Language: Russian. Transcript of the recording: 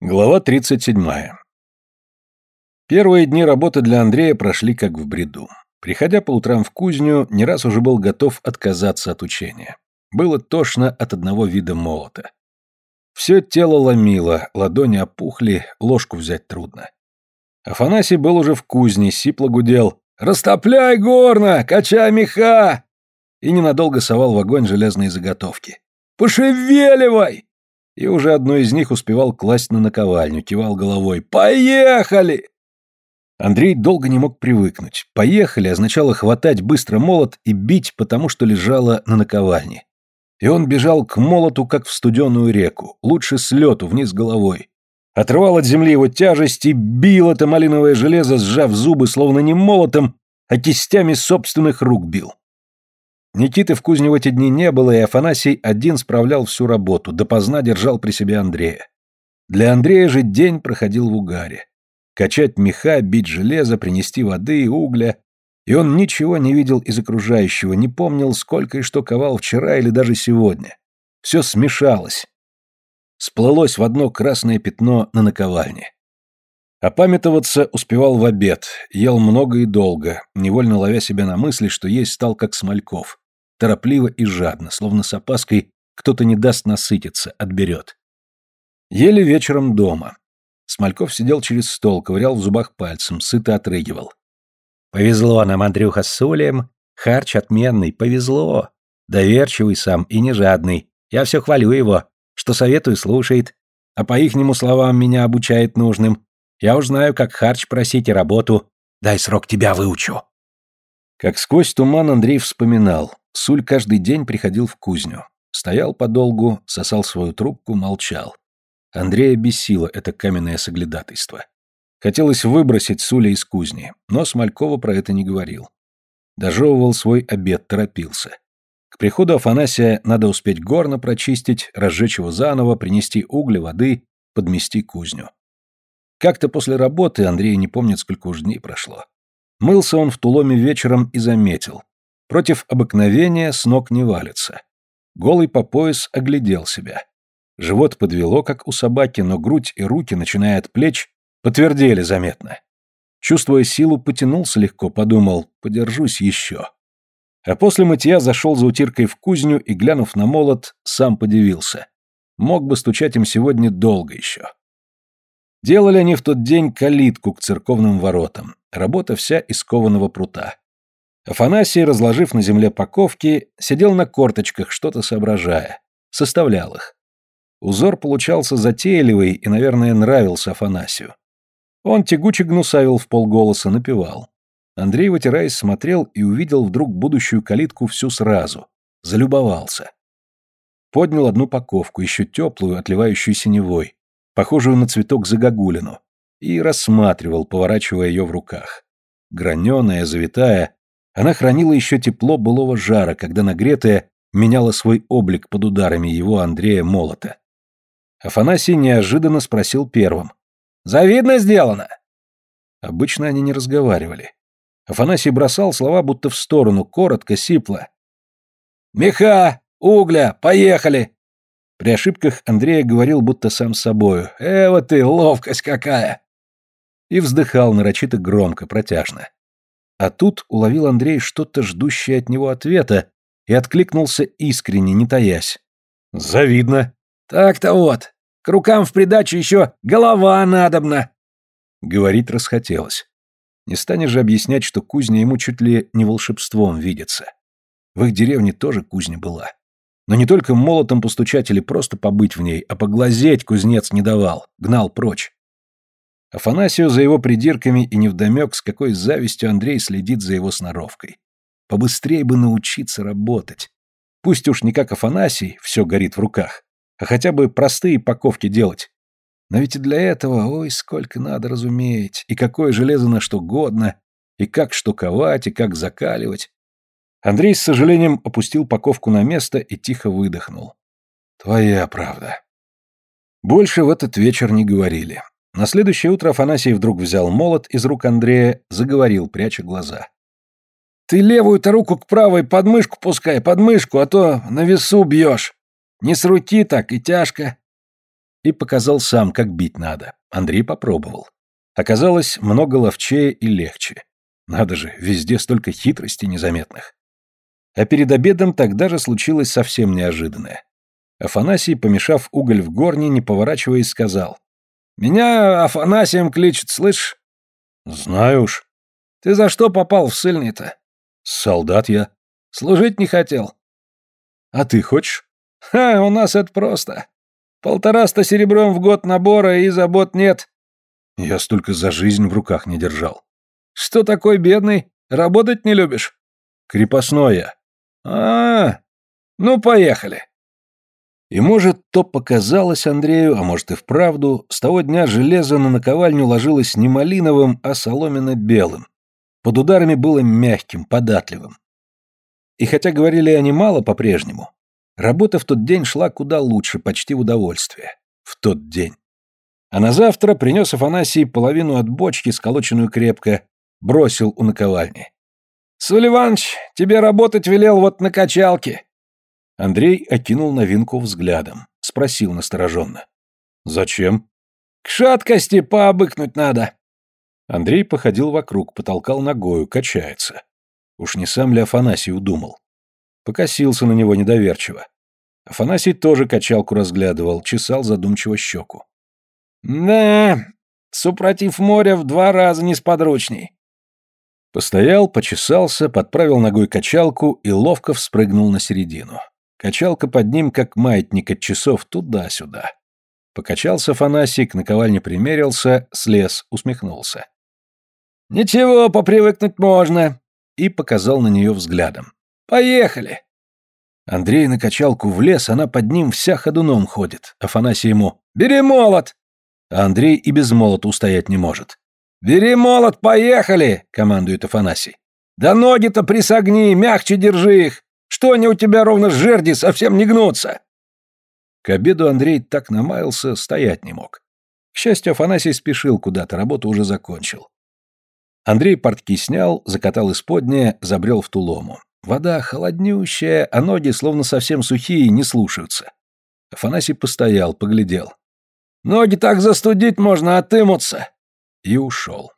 Глава 37. Первые дни работы для Андрея прошли как в бреду. Приходя по утрам в кузню, не раз уже был готов отказаться от учения. Было тошно от одного вида молота. Все тело ломило, ладони опухли, ложку взять трудно. Афанасий был уже в кузне, сипло гудел «Растопляй горно! Качай меха!» и ненадолго совал в огонь железные заготовки. «Пошевеливай!» И уже одну из них успевал класть на наковальню, кивал головой «Поехали!». Андрей долго не мог привыкнуть. «Поехали» означало хватать быстро молот и бить, потому что лежало на наковальне. И он бежал к молоту, как в студеную реку, лучше с лету, вниз головой. Отрывал от земли его тяжесть и бил это малиновое железо, сжав зубы, словно не молотом, а кистями собственных рук бил. Никиты в кузне в эти дни не было, и Афанасий один справлял всю работу, допоздна держал при себе Андрея. Для Андрея же день проходил в угаре. Качать меха, бить железо, принести воды и угля. И он ничего не видел из окружающего, не помнил, сколько и что ковал вчера или даже сегодня. Все смешалось. Сплылось в одно красное пятно на наковальне. Опамятоваться успевал в обед, ел много и долго, невольно ловя себя на мысли, что есть стал как Смольков торопливо и жадно, словно с опаской кто-то не даст насытиться, отберет. Ели вечером дома. Смольков сидел через стол, ковырял в зубах пальцем, сыто отрыгивал. «Повезло нам, Андрюха, с Сулием. Харч отменный, повезло. Доверчивый сам и не жадный. Я все хвалю его, что советую слушает. А по ихнему словам меня обучает нужным. Я уж знаю, как харч просить и работу. Дай срок тебя выучу». Как сквозь туман Андрей вспоминал. Суль каждый день приходил в кузню. Стоял подолгу, сосал свою трубку, молчал. Андрея бесило это каменное соглядатайство. Хотелось выбросить Суля из кузни, но Смолькова про это не говорил. Дожевывал свой обед, торопился. К приходу Афанасия надо успеть горно прочистить, разжечь его заново, принести угли, воды, подмести кузню. Как-то после работы, Андрей не помнит, сколько уж дней прошло. Мылся он в туломе вечером и заметил. Против обыкновения с ног не валится. Голый по пояс оглядел себя. Живот подвело, как у собаки, но грудь и руки, начиная от плеч, подтвердили заметно. Чувствуя силу, потянулся легко, подумал, подержусь еще. А после мытья зашел за утиркой в кузню и, глянув на молот, сам подивился. Мог бы стучать им сегодня долго еще. Делали они в тот день калитку к церковным воротам. Работа вся из кованого прута. Афанасий, разложив на земле паковки, сидел на корточках, что-то соображая. Составлял их. Узор получался затейливый и, наверное, нравился Афанасию. Он тягуче гнусавил в полголоса, напевал. Андрей, вытираясь, смотрел и увидел вдруг будущую калитку всю сразу. Залюбовался. Поднял одну паковку, еще теплую, отливающую синевой, похожую на цветок загогулину, и рассматривал, поворачивая ее в руках. Граненая, завитая, она хранила еще тепло былого жара, когда нагретая меняла свой облик под ударами его Андрея Молота. Афанасий неожиданно спросил первым. «Завидно сделано!» Обычно они не разговаривали. Афанасий бросал слова будто в сторону, коротко, сипло. «Меха! Угля! Поехали!» При ошибках Андрея говорил будто сам с собою. «Э, вот ты, ловкость какая!» И вздыхал нарочито громко, протяжно. А тут уловил Андрей что-то ждущее от него ответа и откликнулся искренне, не таясь. «Завидно». «Так-то вот. К рукам в придачу еще голова надобна». Говорить расхотелось. Не станешь же объяснять, что кузня ему чуть ли не волшебством видится. В их деревне тоже кузня была. Но не только молотом постучать или просто побыть в ней, а поглазеть кузнец не давал, гнал прочь. Афанасию за его придирками и невдомек, с какой завистью Андрей следит за его сноровкой. Побыстрее бы научиться работать. Пусть уж не как Афанасий, все горит в руках, а хотя бы простые паковки делать. Но ведь и для этого, ой, сколько надо разуметь, и какое железо на что годно, и как штуковать, и как закаливать. Андрей с сожалением опустил паковку на место и тихо выдохнул. Твоя правда. Больше в этот вечер не говорили. На следующее утро Афанасий вдруг взял молот из рук Андрея, заговорил, пряча глаза. «Ты левую-то руку к правой подмышку пускай, подмышку, а то на весу бьешь. Не с руки так и тяжко». и показал сам, как бить надо. Андрей попробовал. Оказалось, много ловчее и легче. Надо же, везде столько хитростей незаметных. А перед обедом тогда же случилось совсем неожиданное. Афанасий, помешав уголь в горне, не поворачиваясь, сказал. «Меня Афанасием кличут, слышь?» «Знаю уж». «Ты за что попал в ссыльный-то?» «Солдат я». «Служить не хотел». «А ты хочешь?» «Ха, у нас это просто. Полтораста серебром в год набора и забот нет». Я столько за жизнь в руках не держал. «Что такой бедный? Работать не любишь?» «Крепостной я». А, -а, а Ну, поехали. И может, то показалось Андрею, а может и вправду, с того дня железо на наковальню ложилось не малиновым, а соломенно-белым. Под ударами было мягким, податливым. И хотя говорили они мало по-прежнему, работа в тот день шла куда лучше, почти в удовольствие. В тот день. А на завтра принес Афанасий половину от бочки, сколоченную крепко, бросил у наковальни. «Сулливаныч, тебе работать велел вот на качалке». Андрей окинул новинку взглядом, спросил настороженно. «Зачем?» «К шаткости пообыкнуть надо». Андрей походил вокруг, потолкал ногою, качается. Уж не сам ли Афанасий удумал? Покосился на него недоверчиво. Афанасий тоже качалку разглядывал, чесал задумчиво щеку. «Да, супротив моря в два раза несподручней. Постоял, почесался, подправил ногой качалку и ловко вспрыгнул на середину. Качалка под ним, как маятник от часов, туда-сюда. Покачался Фанасий, к наковальне примерился, слез, усмехнулся. «Ничего, попривыкнуть можно», и показал на нее взглядом. «Поехали!» Андрей на качалку влез, она под ним вся ходуном ходит. Афанасий ему «Бери молот!» А Андрей и без молота устоять не может. «Бери молот, поехали!» — командует Афанасий. «Да ноги-то присогни, мягче держи их! Что они у тебя ровно с жерди совсем не гнутся?» К обеду Андрей так намаялся, стоять не мог. К счастью, Афанасий спешил куда-то, работу уже закончил. Андрей портки снял, закатал исподнее, забрел в тулому. Вода холоднющая, а ноги словно совсем сухие, не слушаются. Афанасий постоял, поглядел. «Ноги так застудить можно, отымутся!» И ушел.